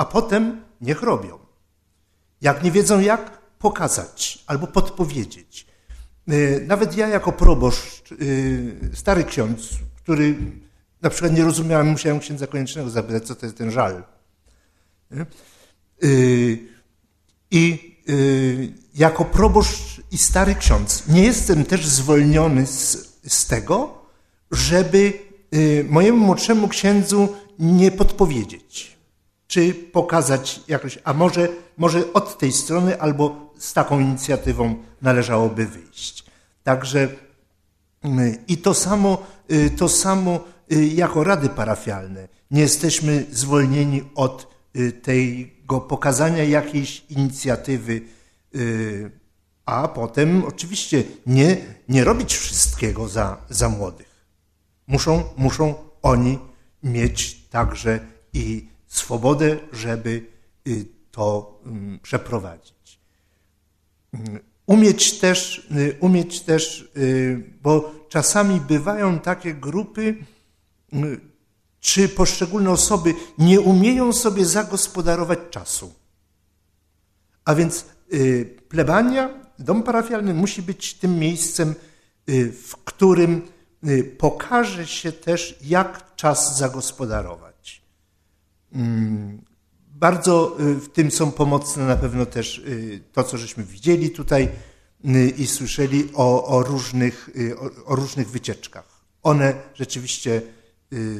a potem niech robią. Jak nie wiedzą jak, pokazać albo podpowiedzieć. Y, nawet ja jako proboszcz, y, stary ksiądz, który na przykład nie rozumiałem, musiałem księdza koniecznego zapytać, co to jest ten żal. Y, I jako proboszcz i stary ksiądz nie jestem też zwolniony z, z tego, żeby mojemu młodszemu księdzu nie podpowiedzieć, czy pokazać jakoś, a może, może od tej strony albo z taką inicjatywą należałoby wyjść. Także i to samo, y, to samo y, jako rady parafialne. Nie jesteśmy zwolnieni od y, tego pokazania jakiejś inicjatywy, a potem oczywiście nie, nie robić wszystkiego za, za młodych. Muszą, muszą oni mieć także i swobodę, żeby to mm, przeprowadzić. Umieć też, y, umieć też, y, bo czasami bywają takie grupy, y, czy poszczególne osoby nie umieją sobie zagospodarować czasu. A więc plebania, dom parafialny musi być tym miejscem, w którym pokaże się też, jak czas zagospodarować. Mm, bardzo y, w tym są pomocne na pewno też y, to, co żeśmy widzieli tutaj y, i słyszeli o, o różnych, o, o, różnych wycieczkach. One rzeczywiście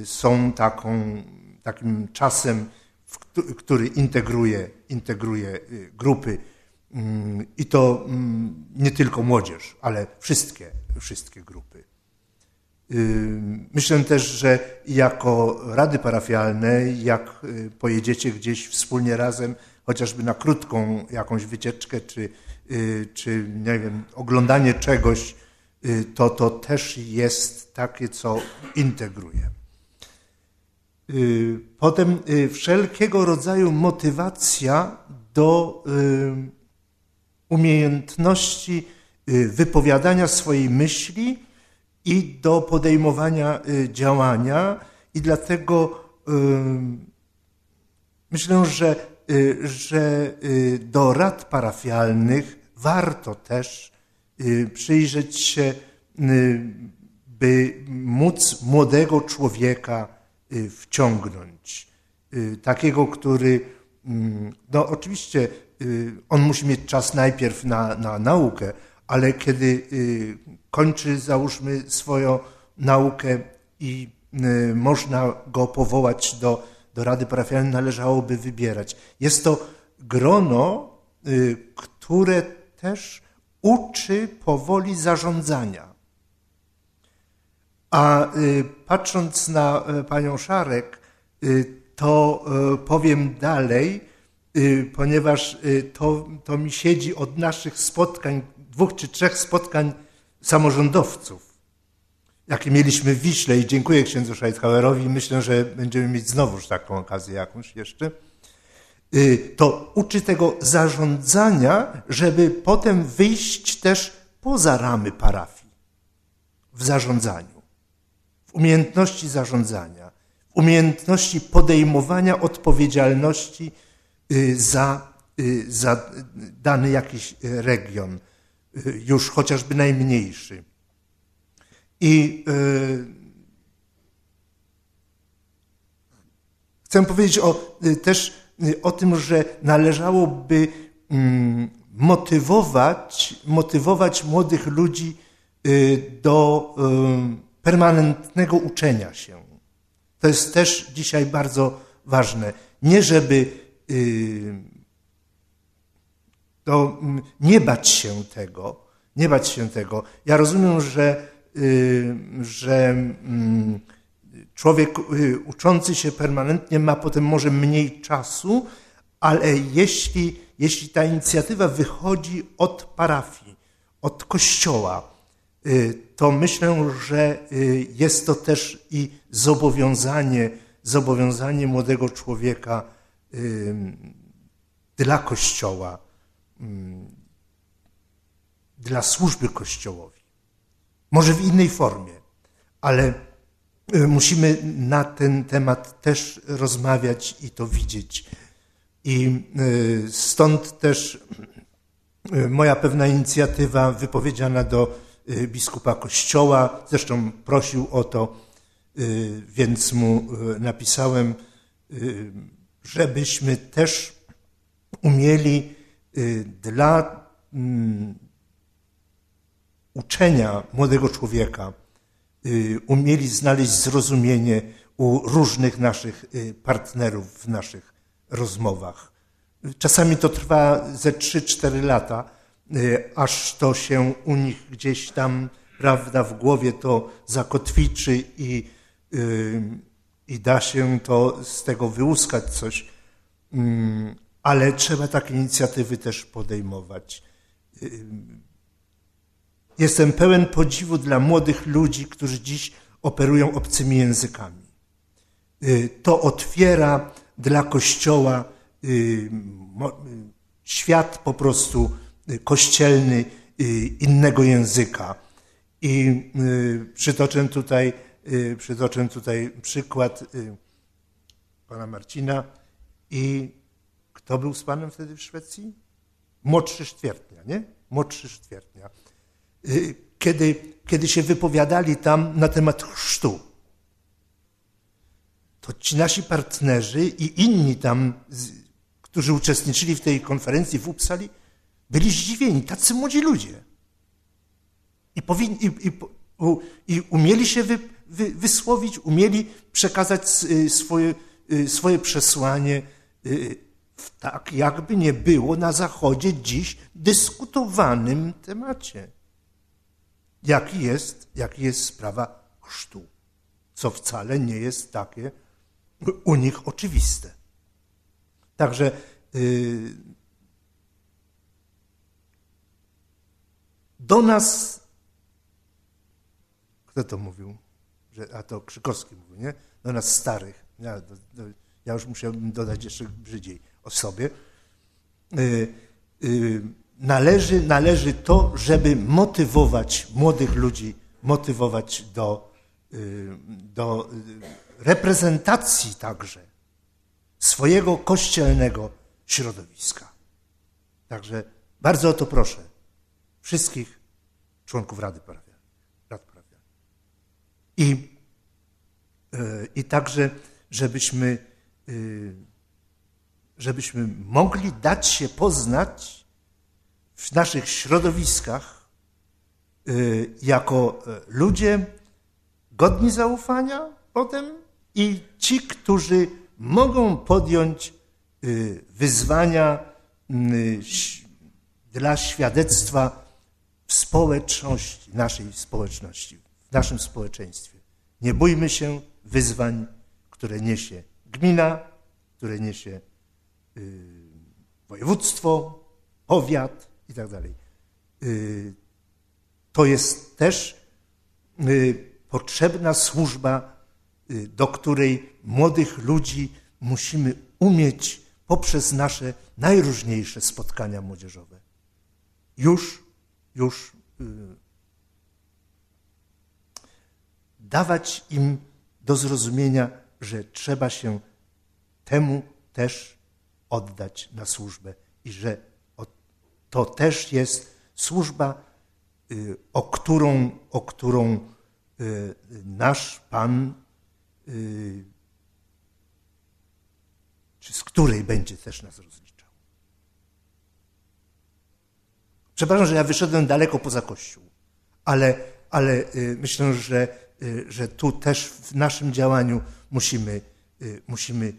są taką, takim czasem, który integruje, integruje grupy mm, i to mm, nie tylko młodzież, ale wszystkie, wszystkie grupy. Myślę też, że jako rady parafialne, jak y, pojedziecie gdzieś wspólnie razem, chociażby na krótką jakąś wycieczkę, czy, y, czy nie wiem, oglądanie czegoś, y, to to też jest takie, co integruje. Potem wszelkiego rodzaju motywacja do umiejętności wypowiadania swojej myśli, i do podejmowania y, działania i dlatego myślę, że, y, że y, do rad parafialnych warto też przyjrzeć się, by móc młodego człowieka wciągnąć. Takiego, który, no oczywiście on musi mieć czas najpierw na, na naukę, ale kiedy y, kończy, załóżmy, swoją naukę i y, można go powołać do, do Rady Parafialnej, należałoby wybierać. Jest to grono, y, które też uczy powoli zarządzania. A patrząc na panią Szarek, to powiem dalej, ponieważ to, to mi siedzi od naszych spotkań dwóch czy trzech spotkań samorządowców, jakie mieliśmy w Wiśle i dziękuję księdzu Scheidhauerowi myślę, że będziemy mieć znowuż taką okazję jakąś jeszcze, y, to uczy tego zarządzania, żeby potem wyjść też poza ramy parafii. W zarządzaniu, w umiejętności zarządzania, w umiejętności podejmowania odpowiedzialności y, za, y, za dany jakiś region, już chociażby najmniejszy. I yy, chcę powiedzieć o, yy, też yy, o tym, że należałoby mm, motywować, motywować młodych ludzi do permanentnego uczenia się. To jest też dzisiaj bardzo ważne. Nie żeby to mm, nie bać się tego, nie bać się tego. Ja rozumiem, że, y, że mm, człowiek y, uczący się permanentnie ma potem może mniej czasu, ale jeśli, jeśli ta inicjatywa wychodzi od parafii, od kościoła, y, to myślę, że jest to też i zobowiązanie, zobowiązanie młodego człowieka dla kościoła dla służby Kościołowi. Może w innej formie, ale y, musimy na ten temat też rozmawiać i to widzieć. I stąd też moja pewna inicjatywa wypowiedziana do biskupa Kościoła, zresztą prosił o to, więc mu napisałem, żebyśmy też umieli dla mm, uczenia młodego człowieka y, umieli znaleźć zrozumienie u różnych naszych y, partnerów w naszych rozmowach. Czasami to trwa ze 3-4 lata, y, aż to się u nich gdzieś tam, prawda, w głowie to zakotwiczy i, i da się to z tego wyłuskać coś. Ale trzeba takie inicjatywy też podejmować. Jestem pełen podziwu dla młodych ludzi, którzy dziś operują obcymi językami. Y, to otwiera dla Kościoła y, świat po prostu y, kościelny innego języka. I przytoczę tutaj, przytoczę tutaj przykład pana Marcina i kto był z panem wtedy w Szwecji? Młodszy Sztwiertnia, nie? Młodszy Sztwiertnia. Y, kiedy, kiedy się wypowiadali tam na temat chrztu, to ci nasi partnerzy i inni tam, którzy uczestniczyli w tej konferencji w Uppsali, byli zdziwieni, tacy młodzi ludzie. I, powin, i, i, i umieli się wy, wy, wysłowić, umieli przekazać y, swoje, y, swoje przesłanie tak, jakby nie było na Zachodzie dziś dyskutowanym temacie jaki jest, jaki jest sprawa chrztu, co wcale nie jest takie u nich oczywiste. Także yy, do nas, kto to mówił? Że, a to Krzykowski mówił, nie? Do nas starych. Ja, do, do, ja już musiałbym dodać jeszcze brzydziej o sobie. Yy, yy, należy, należy to, żeby motywować młodych ludzi, motywować do, y, do y, reprezentacji także swojego kościelnego środowiska. Także bardzo o to proszę wszystkich członków Rady Parafialnej. Rad Parafialnej. I, y, I także, żebyśmy, żebyśmy mogli dać się poznać w naszych środowiskach y, jako y, ludzie godni zaufania potem i ci, którzy mogą podjąć y, wyzwania dla świadectwa w społeczności, naszej społeczności, w naszym społeczeństwie. Nie bójmy się wyzwań, które niesie gmina, które niesie województwo, powiat, i tak dalej. Y, to jest też y, potrzebna służba, y, do której młodych ludzi musimy umieć poprzez nasze najróżniejsze spotkania młodzieżowe. Już, już dawać im do zrozumienia, że trzeba się temu też oddać na służbę i że to też jest służba, y, o którą, o którą y, nasz Pan, y, czy z której będzie też nas rozliczał. Przepraszam, że ja wyszedłem daleko poza Kościół, ale, ale myślę, że, że tu też w naszym działaniu musimy, musimy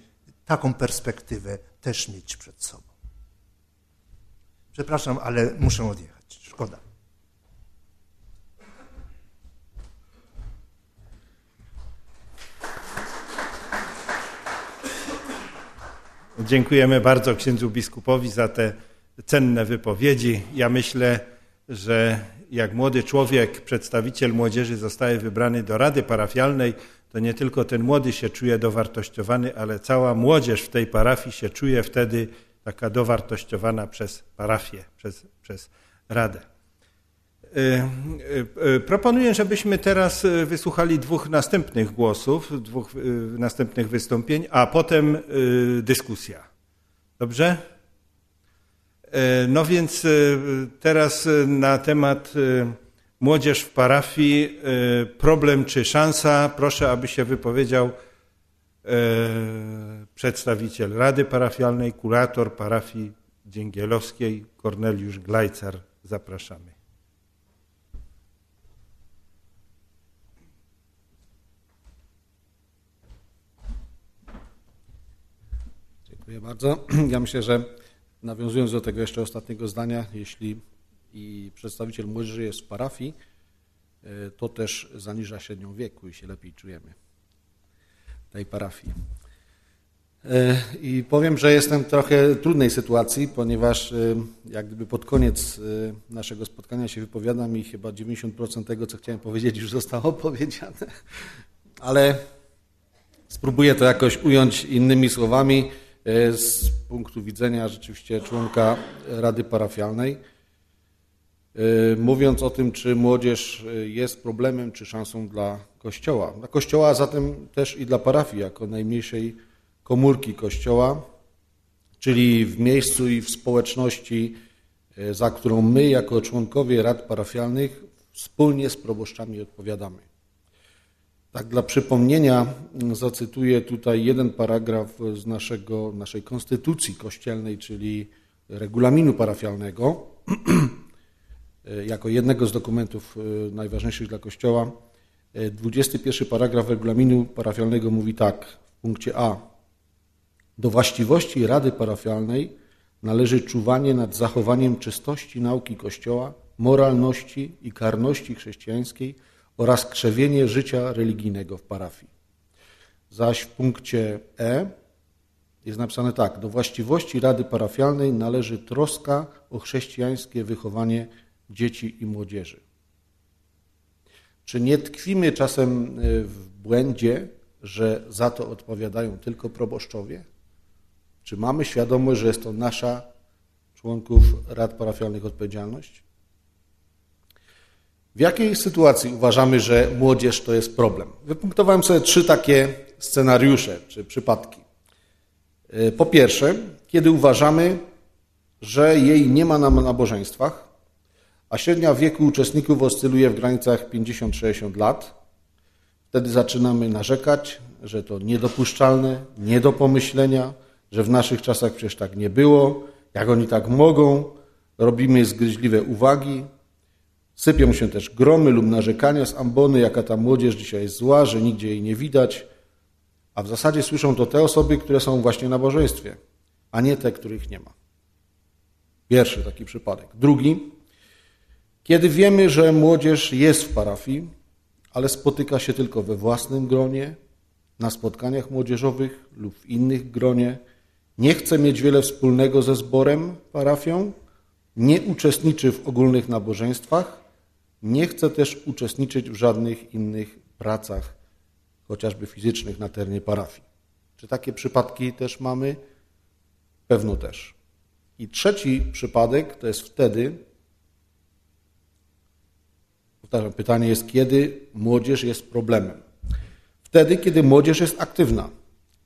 taką perspektywę też mieć przed sobą. Przepraszam, ale muszę odjechać. Szkoda. Dziękujemy bardzo księdzu biskupowi za te cenne wypowiedzi. Ja myślę, że jak młody człowiek, przedstawiciel młodzieży zostaje wybrany do Rady Parafialnej, to nie tylko ten młody się czuje dowartościowany, ale cała młodzież w tej parafii się czuje wtedy taka dowartościowana przez parafię, przez, przez Radę. Y, y, y, proponuję, żebyśmy teraz wysłuchali dwóch następnych głosów, dwóch następnych wystąpień, a potem dyskusja. Dobrze? E, no więc e, teraz na temat młodzież w parafii, problem czy szansa. Proszę, aby się wypowiedział przedstawiciel Rady Parafialnej, kurator parafii Dzięgielowskiej, Korneliusz Glajcar. Zapraszamy. Dziękuję bardzo. Ja myślę, że nawiązując do tego jeszcze ostatniego zdania, jeśli i przedstawiciel młodzieży jest w parafii, e, to też zaniża średnią wieku i się lepiej czujemy tej parafii. E, I powiem, że jestem w trochę trudnej sytuacji, ponieważ e, jak gdyby pod koniec naszego spotkania się wypowiadam i chyba 90% tego, co chciałem powiedzieć, już zostało powiedziane. Ale spróbuję to jakoś ująć innymi słowami. Z punktu widzenia rzeczywiście członka Rady Parafialnej. E, mówiąc o tym, czy młodzież e, jest problemem, czy szansą dla Kościoła. Dla Kościoła, a zatem też i dla parafii, jako najmniejszej komórki Kościoła, czyli w miejscu i w społeczności, za którą my, jako członkowie rad parafialnych, wspólnie z proboszczami odpowiadamy. Tak dla przypomnienia zacytuję tutaj jeden paragraf z naszego, naszej konstytucji kościelnej, czyli regulaminu parafialnego, jako jednego z dokumentów e, najważniejszych dla Kościoła. 21 paragraf regulaminu parafialnego mówi tak w punkcie A. Do właściwości Rady Parafialnej należy czuwanie nad zachowaniem czystości nauki Kościoła, moralności i karności chrześcijańskiej – oraz krzewienie życia religijnego w parafii. Zaś w punkcie E jest napisane tak: Do właściwości Rady Parafialnej należy troska o chrześcijańskie wychowanie dzieci i młodzieży. Czy nie tkwimy czasem e, w błędzie, że za to odpowiadają tylko proboszczowie? Czy mamy świadomość, że jest to nasza, członków rad parafialnych, odpowiedzialność? W jakiej sytuacji uważamy, że młodzież to jest problem? Wypunktowałem sobie trzy takie scenariusze czy przypadki. E, po pierwsze, kiedy uważamy, że jej nie ma na nabożeństwach, a średnia wieku uczestników oscyluje w granicach 50-60 lat, wtedy zaczynamy narzekać, że to niedopuszczalne, nie do pomyślenia, że w naszych czasach przecież tak nie było, jak oni tak mogą, robimy zgryźliwe uwagi, Sypią się też gromy lub narzekania z ambony, jaka ta młodzież dzisiaj jest zła, że nigdzie jej nie widać. A w zasadzie słyszą to te osoby, które są właśnie na bożeństwie, a nie te, których nie ma. Pierwszy taki przypadek. Drugi, kiedy wiemy, że młodzież jest w parafii, ale spotyka się tylko we własnym gronie, na spotkaniach młodzieżowych lub w innych gronie, nie chce mieć wiele wspólnego ze zborem, parafią, nie uczestniczy w ogólnych nabożeństwach, nie chce też uczestniczyć w żadnych innych pracach, chociażby fizycznych na terenie parafii. Czy takie przypadki też mamy? Pewno też. I trzeci przypadek to jest wtedy, powtarzam, pytanie jest, kiedy młodzież jest problemem. Wtedy, kiedy młodzież jest aktywna.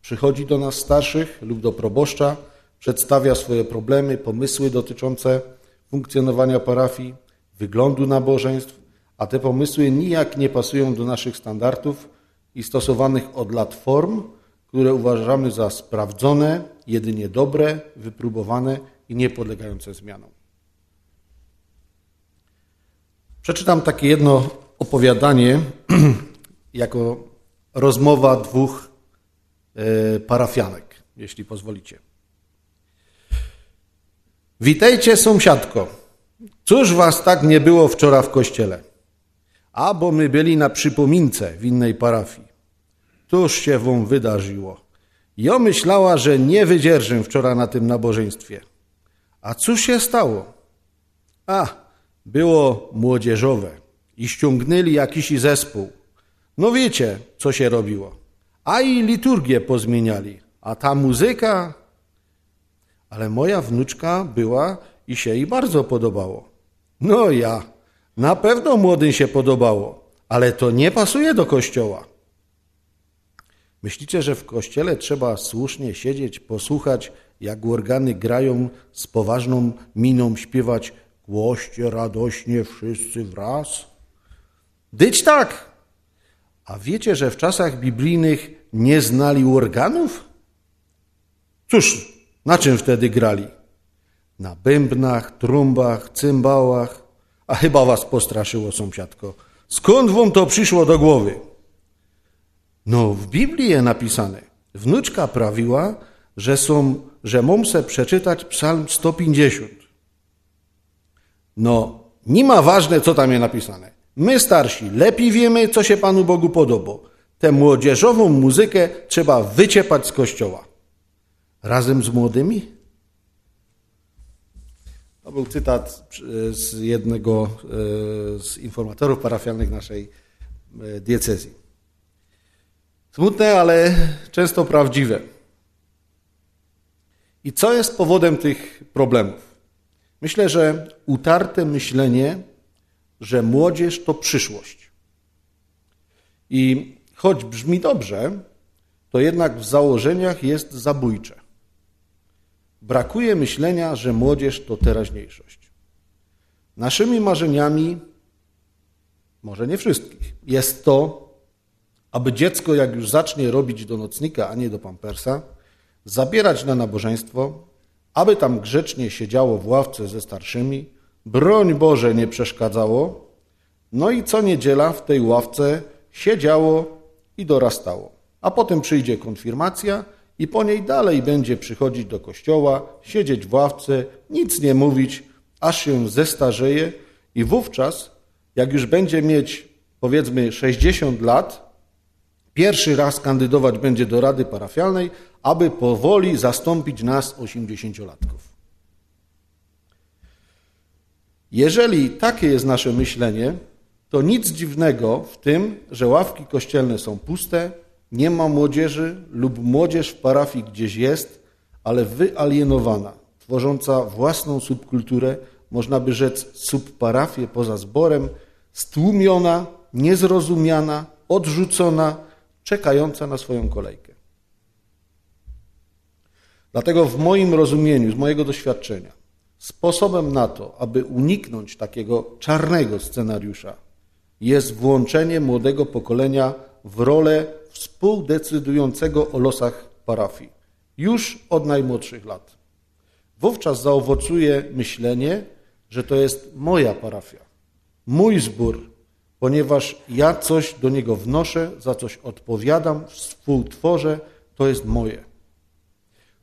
Przychodzi do nas starszych lub do proboszcza, przedstawia swoje problemy, pomysły dotyczące funkcjonowania parafii, wyglądu nabożeństw, a te pomysły nijak nie pasują do naszych standardów i stosowanych od lat form, które uważamy za sprawdzone, jedynie dobre, wypróbowane i niepodlegające zmianom. Przeczytam takie jedno opowiadanie jako rozmowa dwóch e, parafianek, jeśli pozwolicie. Witajcie, sąsiadko. Cóż was tak nie było wczoraj w kościele? A bo my byli na przypomince w innej parafii. Cóż się wam wydarzyło? Ja myślała, że nie wydzierżę wczoraj na tym nabożeństwie. A cóż się stało? A, było młodzieżowe i ściągnęli jakiś zespół. No wiecie, co się robiło. A i liturgię pozmieniali. A ta muzyka... Ale moja wnuczka była i się jej bardzo podobało. No ja, na pewno młodym się podobało, ale to nie pasuje do kościoła. Myślicie, że w kościele trzeba słusznie siedzieć, posłuchać, jak organy grają z poważną miną, śpiewać głoście radośnie wszyscy wraz? Dyć tak! A wiecie, że w czasach biblijnych nie znali organów? Cóż, na czym wtedy grali? Na bębnach, trumbach, cymbałach. A chyba was postraszyło, sąsiadko. Skąd wam to przyszło do głowy? No, w Biblii jest napisane. Wnuczka prawiła, że, są, że mam se przeczytać psalm 150. No, nie ma ważne, co tam jest napisane. My starsi lepiej wiemy, co się Panu Bogu podoba. Tę młodzieżową muzykę trzeba wyciepać z kościoła. Razem z młodymi? To był cytat z jednego e, z informatorów parafialnych naszej e, diecezji. Smutne, ale często prawdziwe. I co jest powodem tych problemów? Myślę, że utarte myślenie, że młodzież to przyszłość. I choć brzmi dobrze, to jednak w założeniach jest zabójcze. Brakuje myślenia, że młodzież to teraźniejszość. Naszymi marzeniami, może nie wszystkich, jest to, aby dziecko, jak już zacznie robić do nocnika, a nie do pampersa, zabierać na nabożeństwo, aby tam grzecznie siedziało w ławce ze starszymi, broń Boże nie przeszkadzało, no i co niedziela w tej ławce siedziało i dorastało. A potem przyjdzie konfirmacja i po niej dalej będzie przychodzić do kościoła, siedzieć w ławce, nic nie mówić, aż się zestarzeje i wówczas, jak już będzie mieć powiedzmy 60 lat, pierwszy raz kandydować będzie do Rady Parafialnej, aby powoli zastąpić nas, 80-latków. Jeżeli takie jest nasze myślenie, to nic dziwnego w tym, że ławki kościelne są puste, nie ma młodzieży lub młodzież w parafii gdzieś jest, ale wyalienowana, tworząca własną subkulturę, można by rzec subparafię poza zborem, stłumiona, niezrozumiana, odrzucona, czekająca na swoją kolejkę. Dlatego w moim rozumieniu, z mojego doświadczenia, sposobem na to, aby uniknąć takiego czarnego scenariusza, jest włączenie młodego pokolenia w rolę współdecydującego o losach parafii, już od najmłodszych lat. Wówczas zaowocuje myślenie, że to jest moja parafia, mój zbór, ponieważ ja coś do niego wnoszę, za coś odpowiadam, współtworzę, to jest moje.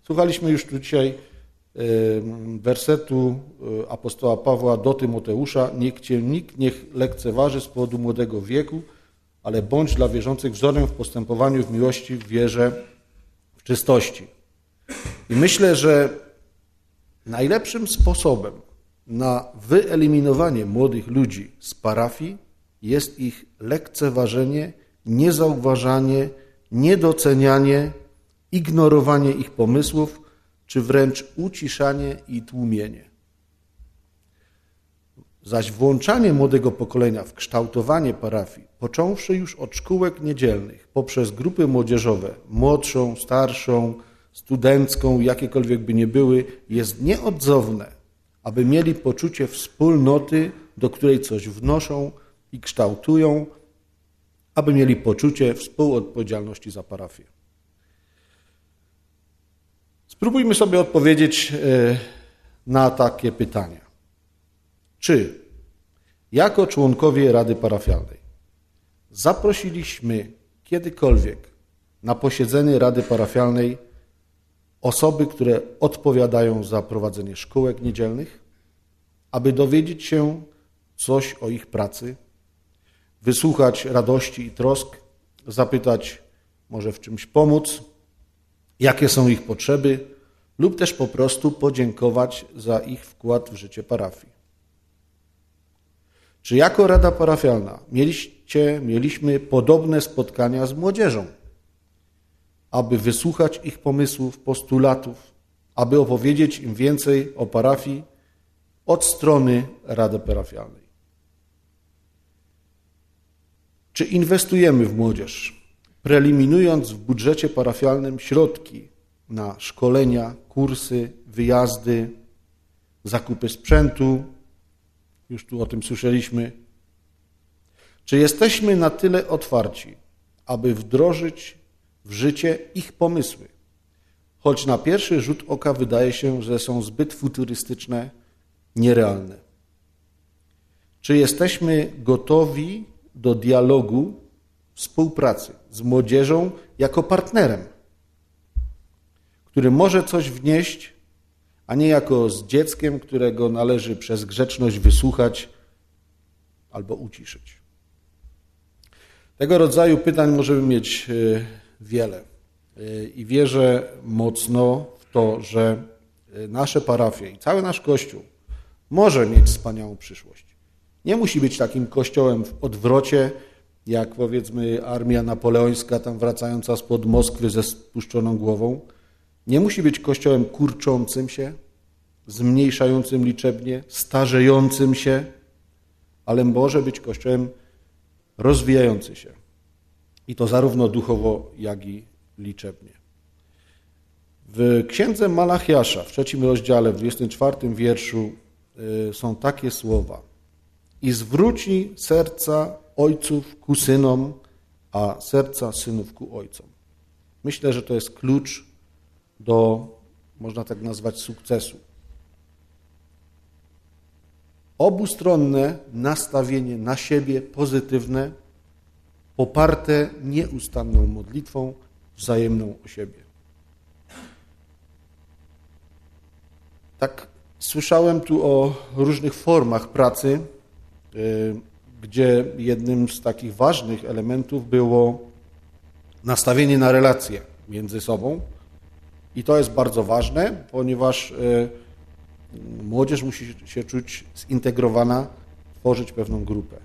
Słuchaliśmy już tu dzisiaj wersetu e, apostoła Pawła do Tymoteusza, niech cię nikt niech lekceważy z powodu młodego wieku, ale bądź dla wierzących wzorem w postępowaniu, w miłości, w wierze, w czystości. I myślę, że najlepszym sposobem na wyeliminowanie młodych ludzi z parafii jest ich lekceważenie, niezauważanie, niedocenianie, ignorowanie ich pomysłów, czy wręcz uciszanie i tłumienie. Zaś włączanie młodego pokolenia w kształtowanie parafii, począwszy już od szkółek niedzielnych, poprzez grupy młodzieżowe, młodszą, starszą, studencką, jakiekolwiek by nie były, jest nieodzowne, aby mieli poczucie wspólnoty, do której coś wnoszą i kształtują, aby mieli poczucie współodpowiedzialności za parafię. Spróbujmy sobie odpowiedzieć e, na takie pytania. Czy jako członkowie Rady Parafialnej zaprosiliśmy kiedykolwiek na posiedzenie Rady Parafialnej osoby, które odpowiadają za prowadzenie szkółek niedzielnych, aby dowiedzieć się coś o ich pracy, wysłuchać radości i trosk, zapytać, może w czymś pomóc, jakie są ich potrzeby, lub też po prostu podziękować za ich wkład w życie parafii. Czy jako Rada Parafialna mieliście, mieliśmy podobne spotkania z młodzieżą, aby wysłuchać ich pomysłów, postulatów, aby opowiedzieć im więcej o parafii od strony Rady Parafialnej? Czy inwestujemy w młodzież? preeliminując w budżecie parafialnym środki na szkolenia, kursy, wyjazdy, zakupy sprzętu, już tu o tym słyszeliśmy. Czy jesteśmy na tyle otwarci, aby wdrożyć w życie ich pomysły, choć na pierwszy rzut oka wydaje się, że są zbyt futurystyczne, nierealne? Czy jesteśmy gotowi do dialogu, współpracy z młodzieżą jako partnerem, który może coś wnieść, a nie jako z dzieckiem, którego należy przez grzeczność wysłuchać albo uciszyć? Tego rodzaju pytań możemy mieć e, wiele. E, I wierzę mocno w to, że e, nasze parafie i cały nasz Kościół może mieć wspaniałą przyszłość. Nie musi być takim kościołem w odwrocie, jak powiedzmy armia napoleońska tam wracająca spod Moskwy ze spuszczoną głową. Nie musi być kościołem kurczącym się, zmniejszającym liczebnie, starzejącym się, ale może być kościołem rozwijający się. I to zarówno duchowo, jak i liczebnie. W księdze Malachiasza, w trzecim rozdziale, w 24 wierszu y, są takie słowa. I zwróci serca ojców ku synom, a serca synów ku ojcom. Myślę, że to jest klucz do, można tak nazwać, sukcesu. Obustronne nastawienie na siebie pozytywne, poparte nieustanną modlitwą wzajemną o siebie. Tak słyszałem tu o różnych formach pracy, y, gdzie jednym z takich ważnych elementów było nastawienie na relacje między sobą. I to jest bardzo ważne, ponieważ y, młodzież musi się czuć zintegrowana, tworzyć pewną grupę.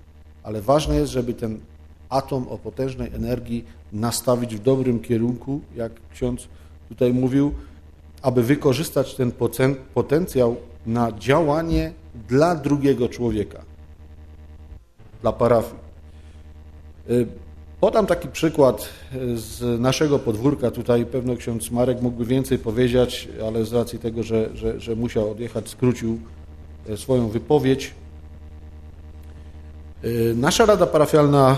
Ale ważne jest, żeby ten atom o potężnej energii nastawić w dobrym kierunku, jak ksiądz tutaj mówił, aby wykorzystać ten potencjał na działanie dla drugiego człowieka, dla parafii. Podam taki przykład z naszego podwórka. Tutaj pewno ksiądz Marek mógłby więcej powiedzieć, ale z racji tego, że, że, że musiał odjechać, skrócił e, swoją wypowiedź. Y, nasza Rada Parafialna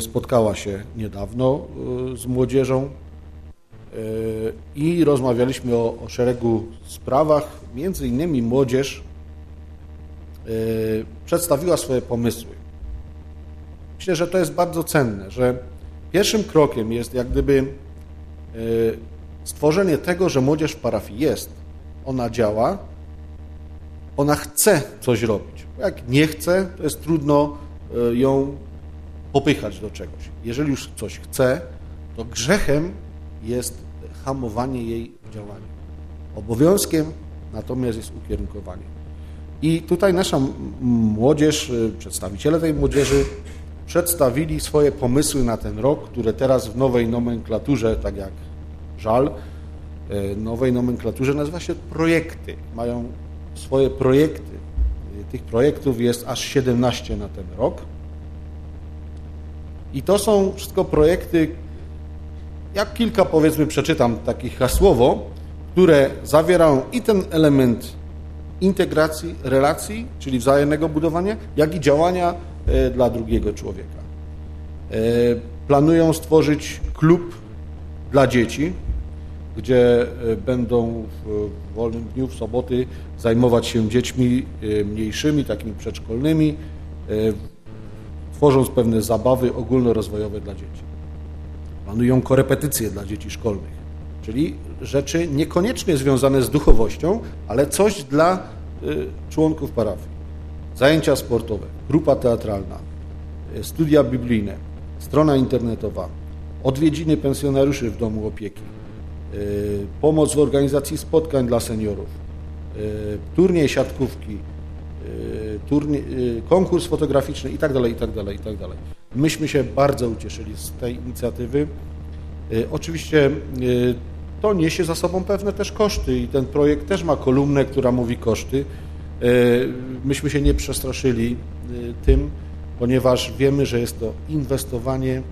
spotkała się niedawno z młodzieżą i rozmawialiśmy o, o szeregu sprawach. Między innymi młodzież przedstawiła swoje pomysły. Myślę, że to jest bardzo cenne, że pierwszym krokiem jest jak gdyby stworzenie tego, że młodzież w parafii jest. Ona działa, ona chce coś robić. Jak nie chce, to jest trudno E, ją popychać do czegoś. Jeżeli już coś chce, to grzechem jest hamowanie jej w działaniu. Obowiązkiem natomiast jest ukierunkowanie. I tutaj nasza młodzież, e, przedstawiciele tej młodzieży przedstawili swoje pomysły na ten rok, które teraz w nowej nomenklaturze, tak jak żal, e, nowej nomenklaturze nazywa się projekty. Mają swoje projekty tych projektów jest aż 17 na ten rok. I to są wszystko projekty, jak kilka powiedzmy przeczytam takich hasłowo, które zawierają i ten element integracji, relacji, czyli wzajemnego budowania, jak i działania e, dla drugiego człowieka. E, planują stworzyć klub dla dzieci, gdzie e, będą w wolnym dniu, w soboty, zajmować się dziećmi e, mniejszymi, takimi przedszkolnymi, e, tworząc pewne zabawy ogólnorozwojowe dla dzieci. Planują korepetycje dla dzieci szkolnych, czyli rzeczy niekoniecznie związane z duchowością, ale coś dla członków parafii. Zajęcia sportowe, grupa teatralna, studia biblijne, strona internetowa, odwiedziny pensjonariuszy w domu opieki, Y, pomoc w organizacji spotkań dla seniorów, y, turniej siatkówki, turniej, konkurs fotograficzny itd., itd., itd. Myśmy się bardzo ucieszyli z tej inicjatywy. Oczywiście to niesie za sobą pewne też koszty i ten projekt też ma kolumnę, która mówi koszty. Myśmy się nie przestraszyli tym, ponieważ wiemy, że jest to inwestowanie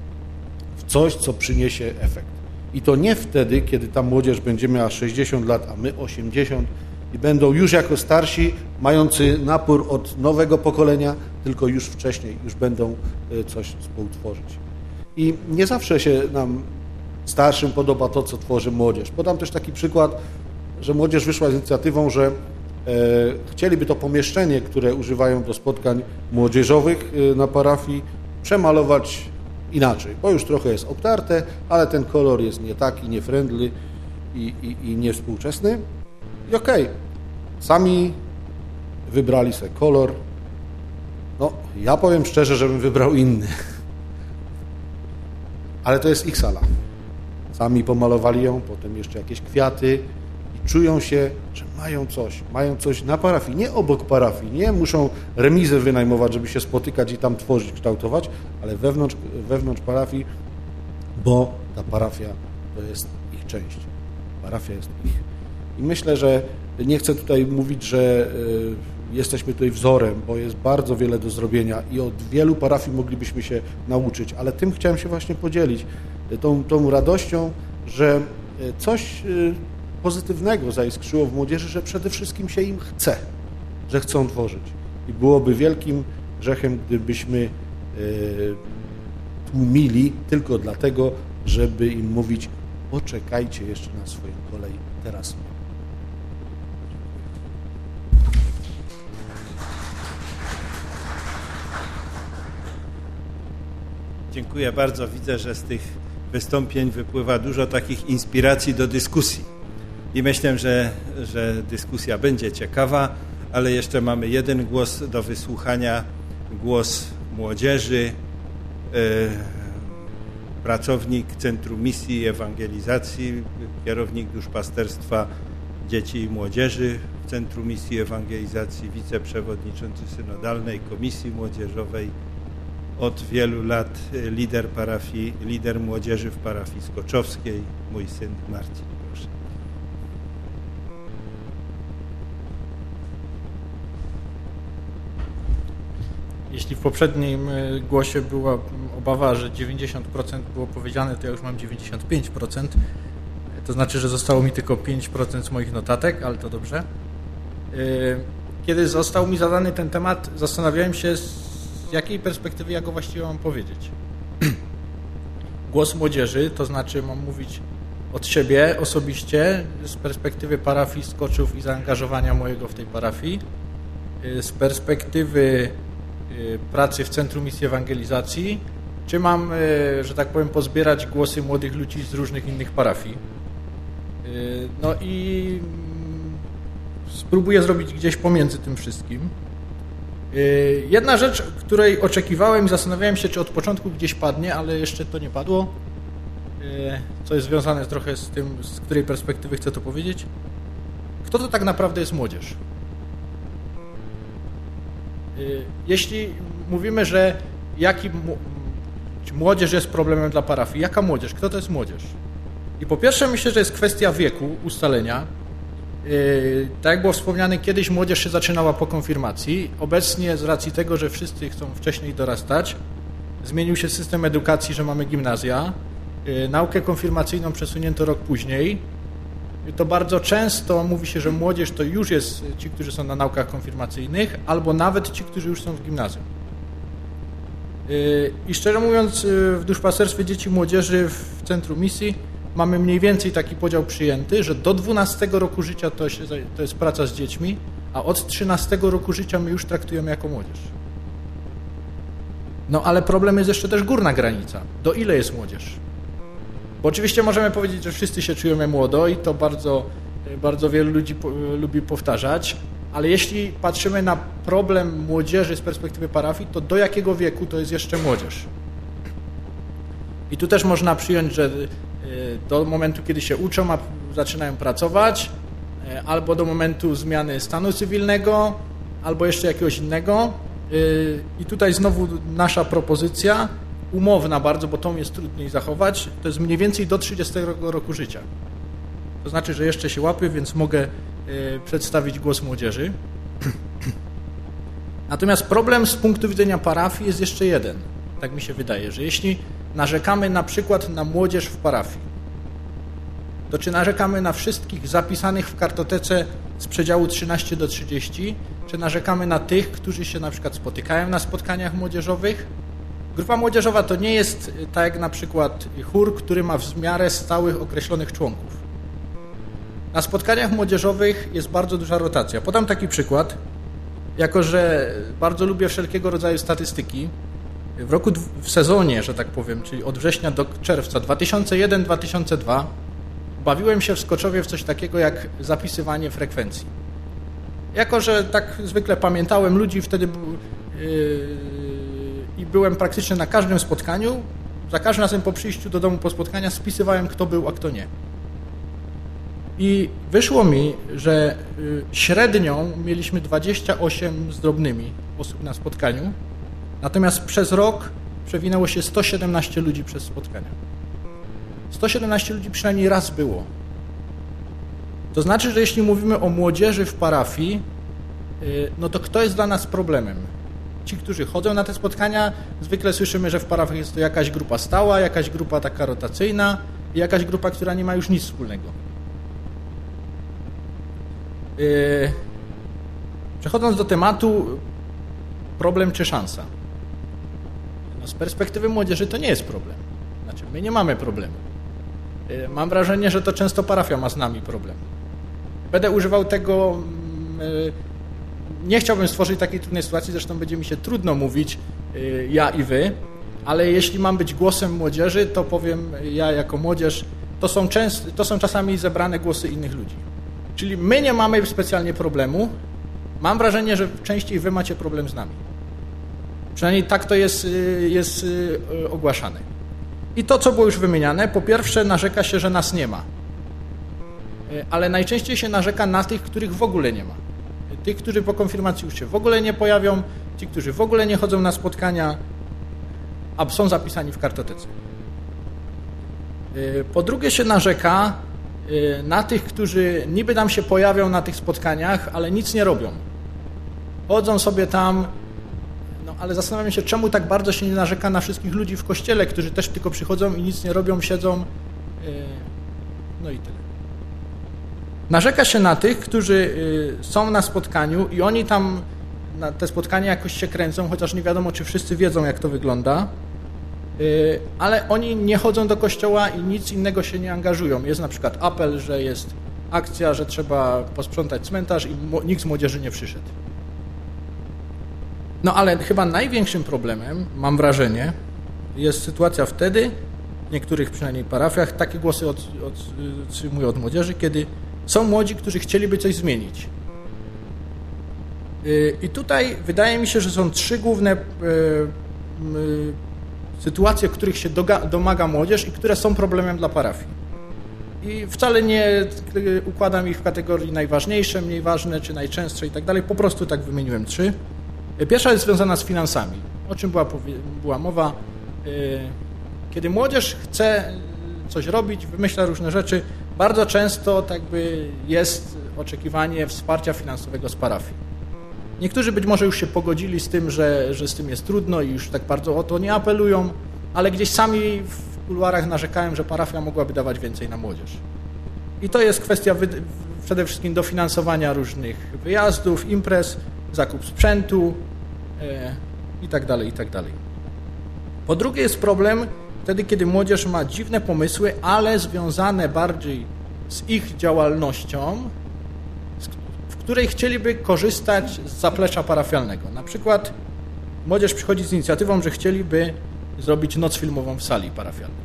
w coś, co przyniesie efekt. I to nie wtedy, kiedy ta młodzież będzie miała 60 lat, a my 80 i będą już jako starsi, mający napór od nowego pokolenia, tylko już wcześniej, już będą e, coś współtworzyć. I nie zawsze się nam starszym podoba to, co tworzy młodzież. Podam też taki przykład, że młodzież wyszła z inicjatywą, że e, chcieliby to pomieszczenie, które używają do spotkań młodzieżowych e, na parafii, przemalować inaczej, bo już trochę jest obtarte, ale ten kolor jest nie taki, nie friendly i, i, i niewspółczesny. I okej, okay, sami wybrali sobie kolor. No, ja powiem szczerze, żebym wybrał inny. Ale to jest ich sala. Sami pomalowali ją, potem jeszcze jakieś kwiaty czują się, że mają coś, mają coś na parafii, nie obok parafii, nie muszą remizę wynajmować, żeby się spotykać i tam tworzyć, kształtować, ale wewnątrz, wewnątrz parafii, bo ta parafia to jest ich część. Parafia jest ich. I myślę, że nie chcę tutaj mówić, że y, jesteśmy tutaj wzorem, bo jest bardzo wiele do zrobienia i od wielu parafii moglibyśmy się nauczyć, ale tym chciałem się właśnie podzielić, tą, tą radością, że y, coś y, pozytywnego zaiskrzyło w młodzieży, że przede wszystkim się im chce, że chcą tworzyć. I byłoby wielkim grzechem, gdybyśmy tłumili tylko dlatego, żeby im mówić, poczekajcie jeszcze na swoją kolej, teraz Dziękuję bardzo. Widzę, że z tych wystąpień wypływa dużo takich inspiracji do dyskusji. I myślę, że, że dyskusja będzie ciekawa, ale jeszcze mamy jeden głos do wysłuchania. Głos młodzieży, e, pracownik Centrum Misji i Ewangelizacji, kierownik duszpasterstwa dzieci i młodzieży w Centrum Misji i Ewangelizacji, wiceprzewodniczący synodalnej Komisji Młodzieżowej od wielu lat lider parafii, lider młodzieży w parafii Skoczowskiej, mój syn Marcin. Jeśli w poprzednim y, głosie była obawa, że 90% było powiedziane, to ja już mam 95%. To znaczy, że zostało mi tylko 5% z moich notatek, ale to dobrze. Y, kiedy został mi zadany ten temat, zastanawiałem się, z jakiej perspektywy ja go właściwie mam powiedzieć. Głos młodzieży, to znaczy mam mówić od siebie osobiście, z perspektywy parafii Skoczów i zaangażowania mojego w tej parafii, y, z perspektywy pracy w Centrum Misji Ewangelizacji, czy mam, y, że tak powiem, pozbierać głosy młodych ludzi z różnych innych parafii. No i mm, spróbuję zrobić gdzieś pomiędzy tym wszystkim. Y, jedna rzecz, której oczekiwałem i zastanawiałem się, czy od początku gdzieś padnie, ale jeszcze to nie padło, y, co jest związane trochę z tym, z której perspektywy chcę to powiedzieć. Kto to tak naprawdę jest młodzież? Y, jeśli mówimy, że jaki młodzież jest problemem dla parafii, jaka młodzież? Kto to jest młodzież? I po pierwsze myślę, że jest kwestia wieku, ustalenia, Yy, tak jak było wspomniane, kiedyś młodzież się zaczynała po konfirmacji. Obecnie z racji tego, że wszyscy chcą wcześniej dorastać, zmienił się system edukacji, że mamy gimnazja. Yy, naukę konfirmacyjną przesunięto rok później. To bardzo często mówi się, że młodzież to już jest ci, którzy są na naukach konfirmacyjnych, albo nawet ci, którzy już są w gimnazjum. Yy, I szczerze mówiąc, w duszpasterstwie dzieci i młodzieży w centrum misji mamy mniej więcej taki podział przyjęty, że do 12 roku życia to, się, to jest praca z dziećmi, a od 13 roku życia my już traktujemy jako młodzież. No ale problem jest jeszcze też górna granica. Do ile jest młodzież? Bo oczywiście możemy powiedzieć, że wszyscy się czujemy młodo i to bardzo, bardzo wielu ludzi lubi powtarzać, ale jeśli patrzymy na problem młodzieży z perspektywy parafii, to do jakiego wieku to jest jeszcze młodzież? I tu też można przyjąć, że do momentu, kiedy się uczą, a zaczynają pracować, e, albo do momentu zmiany stanu cywilnego, albo jeszcze jakiegoś innego. E, I tutaj znowu nasza propozycja, umowna bardzo, bo tą jest trudniej zachować, to jest mniej więcej do 30 roku życia. To znaczy, że jeszcze się łapię, więc mogę e, przedstawić głos młodzieży. Natomiast problem z punktu widzenia parafii jest jeszcze jeden. Tak mi się wydaje, że jeśli narzekamy na przykład na młodzież w parafii, to czy narzekamy na wszystkich zapisanych w kartotece z przedziału 13 do 30, czy narzekamy na tych, którzy się na przykład spotykają na spotkaniach młodzieżowych? Grupa młodzieżowa to nie jest tak jak na przykład chór, który ma w miarę stałych określonych członków. Na spotkaniach młodzieżowych jest bardzo duża rotacja. Podam taki przykład. Jako, że bardzo lubię wszelkiego rodzaju statystyki, w roku, w sezonie, że tak powiem, czyli od września do czerwca 2001-2002 bawiłem się w Skoczowie w coś takiego jak zapisywanie frekwencji. Jako, że tak zwykle pamiętałem ludzi, wtedy yy, i byłem praktycznie na każdym spotkaniu, za każdym razem po przyjściu do domu po spotkania spisywałem, kto był, a kto nie. I wyszło mi, że y, średnią mieliśmy 28 z drobnymi osób na spotkaniu, natomiast przez rok przewinęło się 117 ludzi przez spotkania. 117 ludzi przynajmniej raz było. To znaczy, że jeśli mówimy o młodzieży w parafii, y, no to kto jest dla nas problemem? Ci, którzy chodzą na te spotkania, zwykle słyszymy, że w parafiach jest to jakaś grupa stała, jakaś grupa taka rotacyjna i jakaś grupa, która nie ma już nic wspólnego. Y, przechodząc do tematu, problem czy szansa? No z perspektywy młodzieży to nie jest problem. Znaczy, my nie mamy problemu. Y, mam wrażenie, że to często parafia ma z nami problem. Będę używał tego. Y, nie chciałbym stworzyć takiej trudnej sytuacji, zresztą będzie mi się trudno mówić y, ja i wy, ale jeśli mam być głosem młodzieży, to powiem ja jako młodzież, to są, częst, to są czasami zebrane głosy innych ludzi. Czyli my nie mamy specjalnie problemu. Mam wrażenie, że częściej wy macie problem z nami. Przynajmniej tak to jest, jest ogłaszane. I to, co było już wymieniane, po pierwsze narzeka się, że nas nie ma. Ale najczęściej się narzeka na tych, których w ogóle nie ma. Tych, którzy po konfirmacji już się w ogóle nie pojawią, ci, którzy w ogóle nie chodzą na spotkania, a są zapisani w kartotece. E, po drugie się narzeka e, na tych, którzy niby nam się pojawią na tych spotkaniach, ale nic nie robią. Chodzą sobie tam, ale zastanawiam się, czemu tak bardzo się nie narzeka na wszystkich ludzi w kościele, którzy też tylko przychodzą i nic nie robią, siedzą. E, no i tyle. Narzeka się na tych, którzy e, są na spotkaniu i oni tam na te spotkania jakoś się kręcą, chociaż nie wiadomo, czy wszyscy wiedzą, jak to wygląda. E, ale oni nie chodzą do kościoła i nic innego się nie angażują. Jest na przykład apel, że jest akcja, że trzeba posprzątać cmentarz i nikt z młodzieży nie przyszedł. No ale chyba największym problemem, mam wrażenie, jest sytuacja wtedy, w niektórych przynajmniej parafiach, takie głosy od, od młodzieży, kiedy są młodzi, którzy chcieliby coś zmienić. Y, I tutaj wydaje mi się, że są trzy główne y, y, sytuacje, których się domaga młodzież i które są problemem dla parafii. I wcale nie układam ich w kategorii najważniejsze, mniej ważne czy najczęstsze i tak dalej. Po prostu tak wymieniłem trzy. Pierwsza jest związana z finansami, o czym była, była mowa. Kiedy młodzież chce coś robić, wymyśla różne rzeczy, bardzo często tak by jest oczekiwanie wsparcia finansowego z parafii. Niektórzy być może już się pogodzili z tym, że, że z tym jest trudno i już tak bardzo o to nie apelują, ale gdzieś sami w kuluarach narzekają, że parafia mogłaby dawać więcej na młodzież. I to jest kwestia przede wszystkim dofinansowania różnych wyjazdów, imprez, zakup sprzętu e, i tak dalej, i tak. Po drugie jest problem wtedy, kiedy młodzież ma dziwne pomysły, ale związane bardziej z ich działalnością, w której chcieliby korzystać z zaplecza parafialnego. Na przykład młodzież przychodzi z inicjatywą, że chcieliby zrobić noc filmową w sali parafialnej.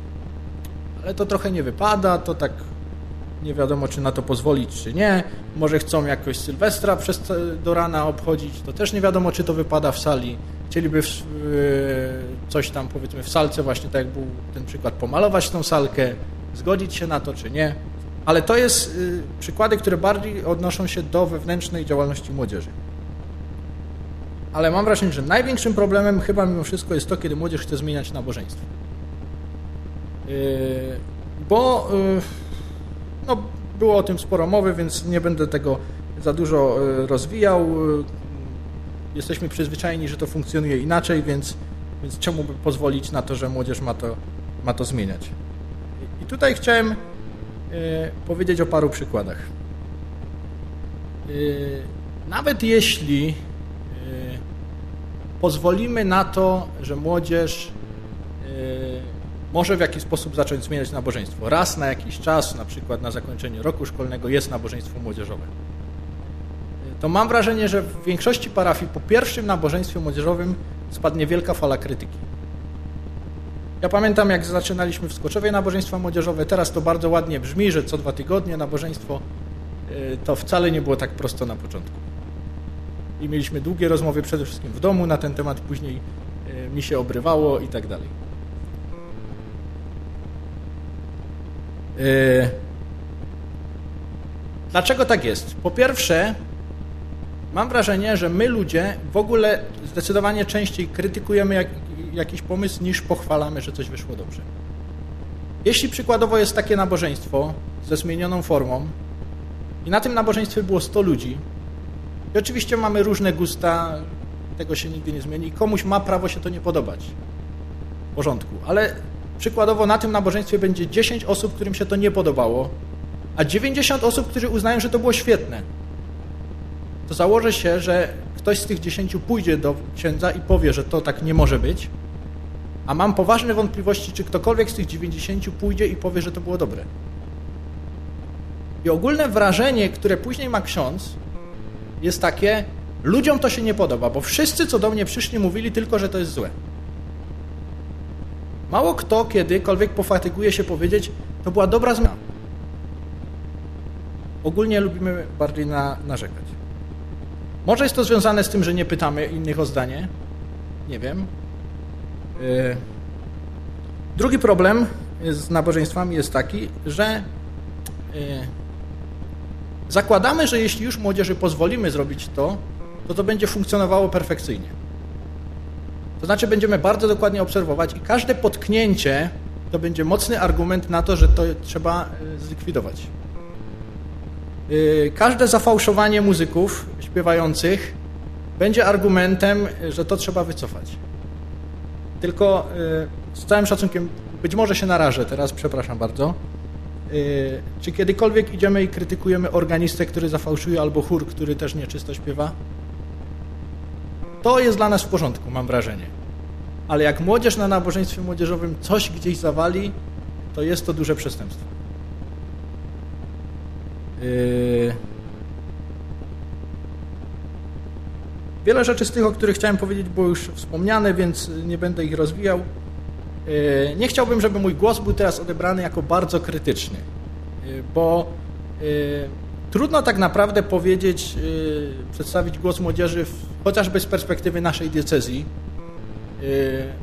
Ale to trochę nie wypada, to tak nie wiadomo, czy na to pozwolić, czy nie. Może chcą jakoś Sylwestra przez do rana obchodzić, to też nie wiadomo, czy to wypada w sali. Chcieliby w, coś tam, powiedzmy, w salce, właśnie tak jak był ten przykład, pomalować tą salkę, zgodzić się na to, czy nie. Ale to jest y, przykłady, które bardziej odnoszą się do wewnętrznej działalności młodzieży. Ale mam wrażenie, że największym problemem chyba mimo wszystko jest to, kiedy młodzież chce zmieniać nabożeństwo. Yy, bo yy, no, było o tym sporo mowy, więc nie będę tego za dużo e, rozwijał. E, jesteśmy przyzwyczajeni, że to funkcjonuje inaczej, więc, więc czemu by pozwolić na to, że młodzież ma to ma to zmieniać. I tutaj chciałem powiedzieć o paru przykładach. Nawet jeśli pozwolimy na to, że młodzież może w jakiś sposób zacząć zmieniać nabożeństwo. Raz na jakiś czas, na przykład na zakończenie roku szkolnego, jest nabożeństwo młodzieżowe. To mam wrażenie, że w większości parafii po pierwszym nabożeństwie młodzieżowym spadnie wielka fala krytyki. Ja pamiętam, jak zaczynaliśmy w Skoczowie nabożeństwa młodzieżowe, teraz to bardzo ładnie brzmi, że co dwa tygodnie nabożeństwo, y, to wcale nie było tak prosto na początku. I mieliśmy długie rozmowy przede wszystkim w domu na ten temat, później y, mi się obrywało i tak dalej. Dlaczego tak jest? Po pierwsze, mam wrażenie, że my ludzie w ogóle zdecydowanie częściej krytykujemy jak, jakiś pomysł, niż pochwalamy, że coś wyszło dobrze. Jeśli przykładowo jest takie nabożeństwo ze zmienioną formą i na tym nabożeństwie było 100 ludzi i oczywiście mamy różne gusta, tego się nigdy nie zmieni, komuś ma prawo się to nie podobać. W porządku, ale przykładowo na tym nabożeństwie będzie 10 osób, którym się to nie podobało, a 90 osób, którzy uznają, że to było świetne. To założę się, że ktoś z tych 10 pójdzie do księdza i powie, że to tak nie może być, a mam poważne wątpliwości, czy ktokolwiek z tych 90 pójdzie i powie, że to było dobre. I ogólne wrażenie, które później ma ksiądz, jest takie, ludziom to się nie podoba, bo wszyscy, co do mnie przyszli, mówili tylko, że to jest złe. Mało kto kiedykolwiek pofatyguje się powiedzieć, to była dobra zmiana. Ogólnie lubimy bardziej na, narzekać. Może jest to związane z tym, że nie pytamy innych o zdanie. Nie wiem. E, drugi problem z nabożeństwami jest taki, że e, zakładamy, że jeśli już młodzieży pozwolimy zrobić to, to to będzie funkcjonowało perfekcyjnie. To znaczy będziemy bardzo dokładnie obserwować i każde potknięcie to będzie mocny argument na to, że to trzeba e, zlikwidować. Każde zafałszowanie muzyków śpiewających będzie argumentem, że to trzeba wycofać. Tylko z całym szacunkiem, być może się narażę teraz, przepraszam bardzo. Czy kiedykolwiek idziemy i krytykujemy organistę, który zafałszuje, albo chór, który też nieczysto śpiewa? To jest dla nas w porządku, mam wrażenie. Ale jak młodzież na nabożeństwie młodzieżowym coś gdzieś zawali, to jest to duże przestępstwo. Yy... Wiele rzeczy z tych, o których chciałem powiedzieć, było już wspomniane, więc nie będę ich rozwijał. E, nie chciałbym, żeby mój głos był teraz odebrany jako bardzo krytyczny, e, bo trudno tak naprawdę powiedzieć, przedstawić głos młodzieży chociażby z perspektywy naszej diecezji,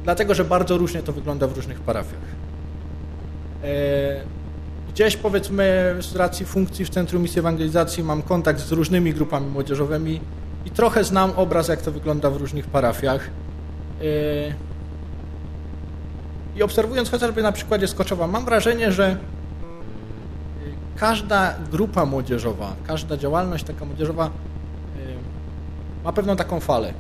dlatego że bardzo różnie to wygląda w różnych parafiach. Gdzieś powiedzmy z racji funkcji w Centrum Misji Ewangelizacji mam kontakt z różnymi grupami młodzieżowymi, i trochę znam obraz, jak to wygląda w różnych parafiach. I obserwując chociażby na przykładzie Skoczowa, mam wrażenie, że każda grupa młodzieżowa, każda działalność taka młodzieżowa yy, ma pewną taką falę.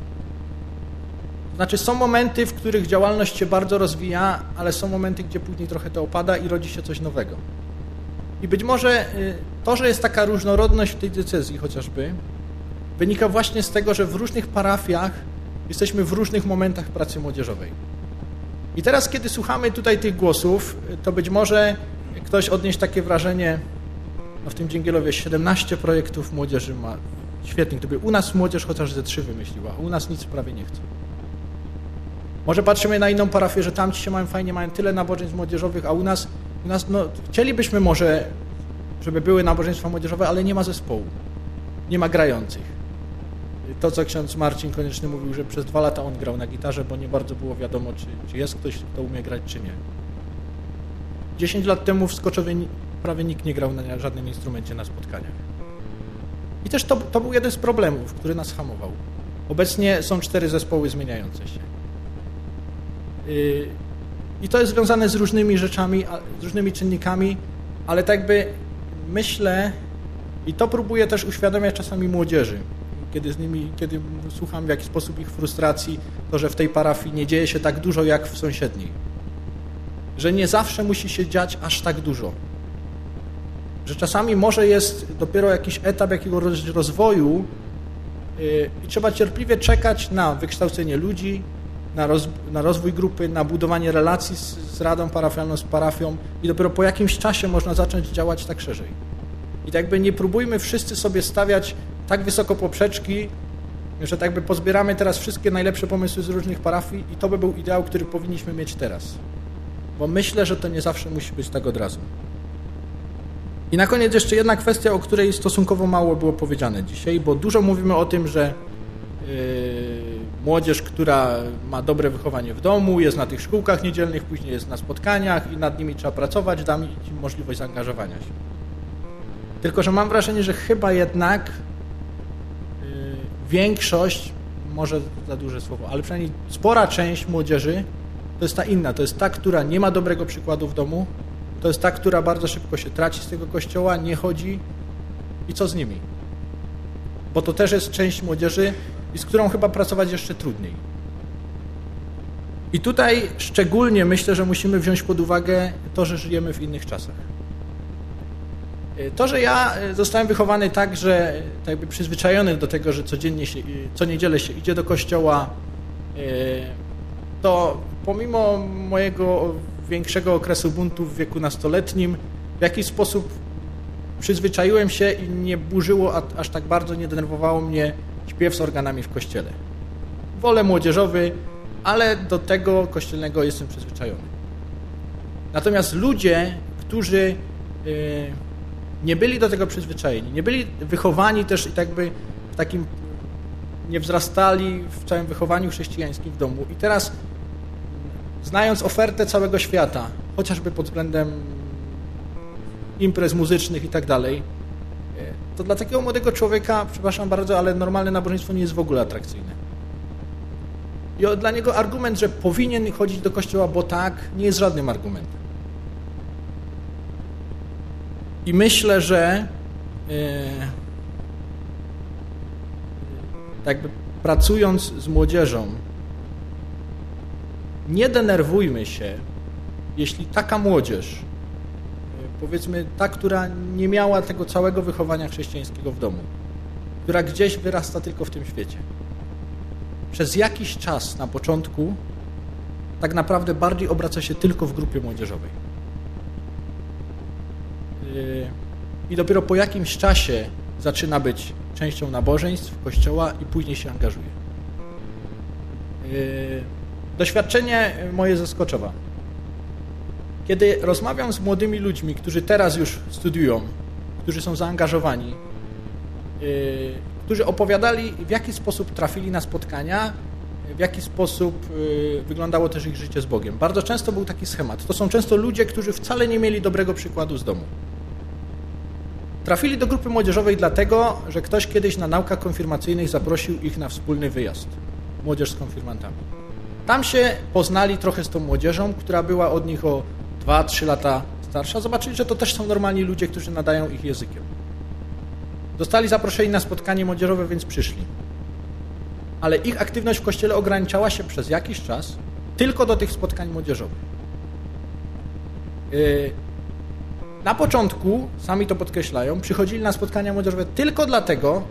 Znaczy są momenty, w których działalność się bardzo rozwija, ale są momenty, gdzie później trochę to opada i rodzi się coś nowego. I być może to, że jest taka różnorodność w tej decyzji chociażby, wynika właśnie z tego, że w różnych parafiach jesteśmy w różnych momentach pracy młodzieżowej. I teraz, kiedy słuchamy tutaj tych głosów, to być może ktoś odnieść takie wrażenie, no w tym Dzięgielowie 17 projektów młodzieży ma, świetnie, gdyby u nas młodzież chociaż ze trzy wymyśliła, u nas nic prawie nie chce. Może patrzymy na inną parafię, że tam ci się mają fajnie, mają tyle nabożeństw młodzieżowych, a u nas, u nas no, chcielibyśmy może, żeby były nabożeństwa młodzieżowe, ale nie ma zespołu, nie ma grających to, co ksiądz Marcin Konieczny mówił, że przez dwa lata on grał na gitarze, bo nie bardzo było wiadomo, czy, czy jest ktoś, kto umie grać, czy nie. Dziesięć lat temu w Skoczowie prawie nikt nie grał na żadnym instrumencie na spotkaniach. I też to, to był jeden z problemów, który nas hamował. Obecnie są cztery zespoły zmieniające się. Y, I to jest związane z różnymi rzeczami, z różnymi czynnikami, ale tak jakby myślę, i to próbuję też uświadamiać czasami młodzieży, kiedy z nimi, kiedy słucham w jakiś sposób ich frustracji, to, że w tej parafii nie dzieje się tak dużo jak w sąsiedniej. że nie zawsze musi się dziać aż tak dużo. Że czasami może jest dopiero jakiś etap jakiegoś rozwoju yy, i trzeba cierpliwie czekać na wykształcenie ludzi, na, roz, na rozwój grupy, na budowanie relacji z, z radą parafialną, z parafią i dopiero po jakimś czasie można zacząć działać tak szerzej. I tak jakby nie próbujmy wszyscy sobie stawiać tak wysoko poprzeczki, że tak jakby pozbieramy teraz wszystkie najlepsze pomysły z różnych parafii i to by był ideał, który powinniśmy mieć teraz. Bo myślę, że to nie zawsze musi być tak od razu. I na koniec jeszcze jedna kwestia, o której stosunkowo mało było powiedziane dzisiaj, bo dużo mówimy o tym, że yy, młodzież, która ma dobre wychowanie w domu, jest na tych szkółkach niedzielnych, później jest na spotkaniach i nad nimi trzeba pracować, damy im możliwość zaangażowania się. Tylko, że mam wrażenie, że chyba jednak yy, większość, może za duże słowo, ale przynajmniej spora część młodzieży to jest ta inna, to jest ta, która nie ma dobrego przykładu w domu, to jest ta, która bardzo szybko się traci z tego kościoła, nie chodzi i co z nimi? Bo to też jest część młodzieży i z którą chyba pracować jeszcze trudniej. I tutaj szczególnie myślę, że musimy wziąć pod uwagę to, że żyjemy w innych czasach. To, że ja zostałem wychowany tak, że tak jakby przyzwyczajony do tego, że codziennie się, co niedzielę się idzie do kościoła, to pomimo mojego większego okresu buntu w wieku nastoletnim, w jakiś sposób przyzwyczaiłem się i nie burzyło, aż tak bardzo nie denerwowało mnie śpiew z organami w kościele. Wolę młodzieżowy, ale do tego kościelnego jestem przyzwyczajony. Natomiast ludzie, którzy y, nie byli do tego przyzwyczajeni, nie byli wychowani też tak jakby w takim, nie wzrastali w całym wychowaniu chrześcijańskim w domu i teraz znając ofertę całego świata, chociażby pod względem imprez muzycznych i tak dalej, to dla takiego młodego człowieka, przepraszam bardzo, ale normalne nabożeństwo nie jest w ogóle atrakcyjne. I dla niego argument, że powinien chodzić do kościoła, bo tak, nie jest żadnym argumentem. I myślę, że yy, jakby pracując z młodzieżą, nie denerwujmy się, jeśli taka młodzież, powiedzmy ta, która nie miała tego całego wychowania chrześcijańskiego w domu, która gdzieś wyrasta tylko w tym świecie, przez jakiś czas na początku tak naprawdę bardziej obraca się tylko w grupie młodzieżowej. Yy, I dopiero po jakimś czasie zaczyna być częścią nabożeństw, kościoła i później się angażuje. Doświadczenie moje ze Skoczowa. Kiedy rozmawiam z młodymi ludźmi, którzy teraz już studiują, którzy są zaangażowani, yy, którzy opowiadali, w jaki sposób trafili na spotkania, w jaki sposób yy, wyglądało też ich życie z Bogiem. Bardzo często był taki schemat. To są często ludzie, którzy wcale nie mieli dobrego przykładu z domu. Trafili do grupy młodzieżowej dlatego, że ktoś kiedyś na naukach konfirmacyjnych zaprosił ich na wspólny wyjazd. Młodzież z konfirmantami. Tam się poznali trochę z tą młodzieżą, która była od nich o 2-3 lata starsza. Zobaczyli, że to też są normalni ludzie, którzy nadają ich językiem. Dostali zaproszenie na spotkanie młodzieżowe, więc przyszli. Ale ich aktywność w kościele ograniczała się przez jakiś czas tylko do tych spotkań młodzieżowych. Yy, na początku, sami to podkreślają, przychodzili na spotkania młodzieżowe tylko dlatego,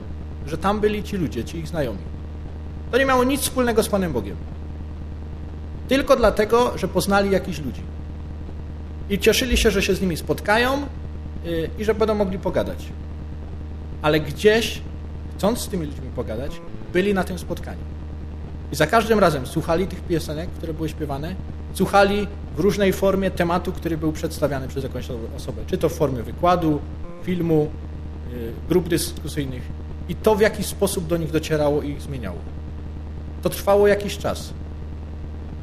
że tam byli ci ludzie, ci ich znajomi. To nie miało nic wspólnego z Panem Bogiem. Tylko dlatego, że poznali jakichś ludzi. I cieszyli się, że się z nimi spotkają y, i że będą mogli pogadać. Ale gdzieś, chcąc z tymi ludźmi pogadać, byli na tym spotkaniu. I za każdym razem słuchali tych piosenek, które były śpiewane, słuchali w różnej formie tematu, który był przedstawiany przez jakąś osobę. Czy to w formie wykładu, filmu, y, grup dyskusyjnych. I to w jakiś sposób do nich docierało i ich zmieniało. To trwało jakiś czas.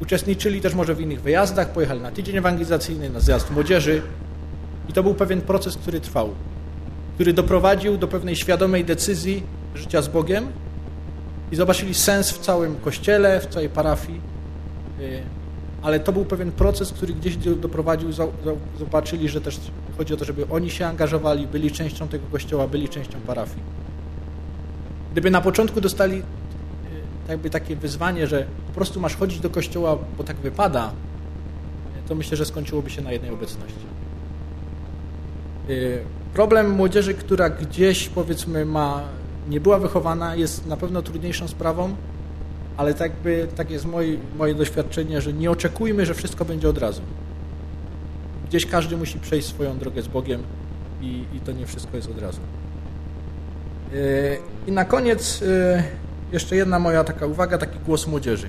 Uczestniczyli też może w innych wyjazdach, pojechali na tydzień ewangelizacyjny, na zjazd młodzieży i to był pewien proces, który trwał, który doprowadził do pewnej świadomej decyzji życia z Bogiem i zobaczyli sens w całym kościele, w całej parafii, y, ale to był pewien proces, który gdzieś doprowadził, zobaczyli, że też chodzi o to, żeby oni się angażowali, byli częścią tego kościoła, byli częścią parafii. Gdyby na początku dostali jakby takie wyzwanie, że po prostu masz chodzić do kościoła, bo tak wypada, to myślę, że skończyłoby się na jednej obecności. Y, problem młodzieży, która gdzieś powiedzmy ma, nie była wychowana, jest na pewno trudniejszą sprawą, ale tak, by, tak jest moje, moje doświadczenie, że nie oczekujmy, że wszystko będzie od razu. Gdzieś każdy musi przejść swoją drogę z Bogiem i, i to nie wszystko jest od razu. Y, I na koniec y, jeszcze jedna moja taka uwaga, taki głos młodzieży.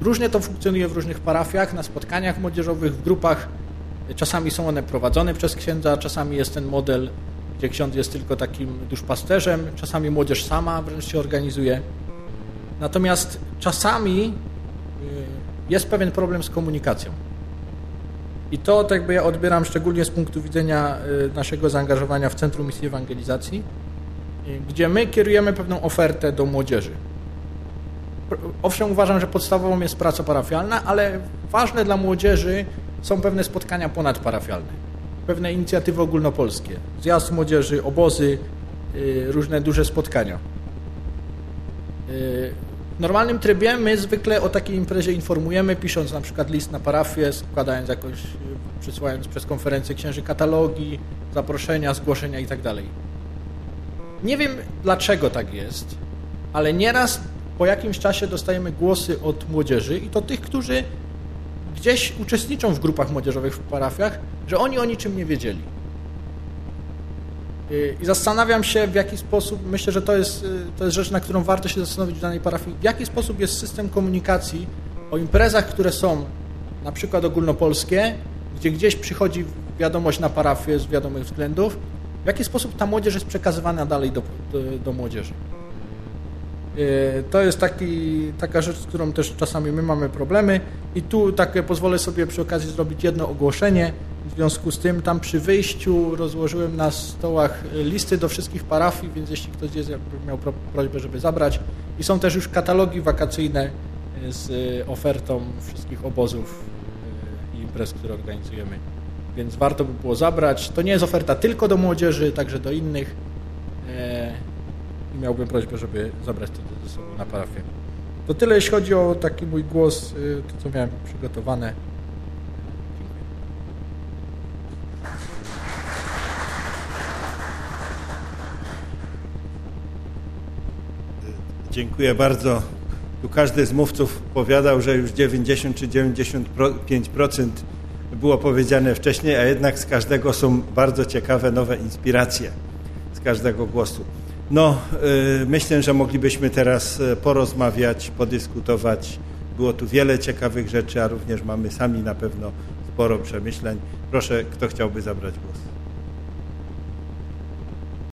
Różnie to funkcjonuje w różnych parafiach, na spotkaniach młodzieżowych, w grupach. Czasami są one prowadzone przez księdza, czasami jest ten model, gdzie ksiądz jest tylko takim duszpasterzem, czasami młodzież sama wręcz się organizuje. Natomiast czasami y, jest pewien problem z komunikacją. I to tak jakby ja odbieram szczególnie z punktu widzenia y, naszego zaangażowania w Centrum Misji Ewangelizacji, y, gdzie my kierujemy pewną ofertę do młodzieży owszem, uważam, że podstawową jest praca parafialna, ale ważne dla młodzieży są pewne spotkania ponadparafialne, pewne inicjatywy ogólnopolskie, zjazd młodzieży, obozy, y, różne duże spotkania. W normalnym trybie my zwykle o takiej imprezie informujemy, pisząc na przykład list na parafię, składając jakoś, przysyłając przez konferencję księży katalogi, zaproszenia, zgłoszenia itd. Tak Nie wiem dlaczego tak jest, ale nieraz po jakimś czasie dostajemy głosy od młodzieży i to tych, którzy gdzieś uczestniczą w grupach młodzieżowych w parafiach, że oni o niczym nie wiedzieli. I zastanawiam się, w jaki sposób, myślę, że to jest, to jest rzecz, na którą warto się zastanowić w danej parafii, w jaki sposób jest system komunikacji o imprezach, które są na przykład ogólnopolskie, gdzie gdzieś przychodzi wiadomość na parafię z wiadomych względów, w jaki sposób ta młodzież jest przekazywana dalej do, do, do młodzieży. E, to jest taki, taka rzecz, z którą też czasami my mamy problemy i tu tak pozwolę sobie przy okazji zrobić jedno ogłoszenie. W związku z tym tam przy wyjściu rozłożyłem na stołach listy do wszystkich parafii, więc jeśli ktoś jest, miał prośbę, żeby zabrać. I są też już katalogi wakacyjne z ofertą wszystkich obozów e, i imprez, które organizujemy. Więc warto by było zabrać. To nie jest oferta tylko do młodzieży, także do innych. E, i miałbym prośbę, żeby zabrać to ze sobą na parafię. To tyle, jeśli chodzi o taki mój głos, to co miałem przygotowane. Dziękuję bardzo. Tu każdy z mówców powiadał, że już 90 czy 95% było powiedziane wcześniej, a jednak z każdego są bardzo ciekawe nowe inspiracje z każdego głosu. No, y, myślę, że moglibyśmy teraz y, porozmawiać, podyskutować. Było tu wiele ciekawych rzeczy, a również mamy sami na pewno sporo przemyśleń. Proszę, kto chciałby zabrać głos?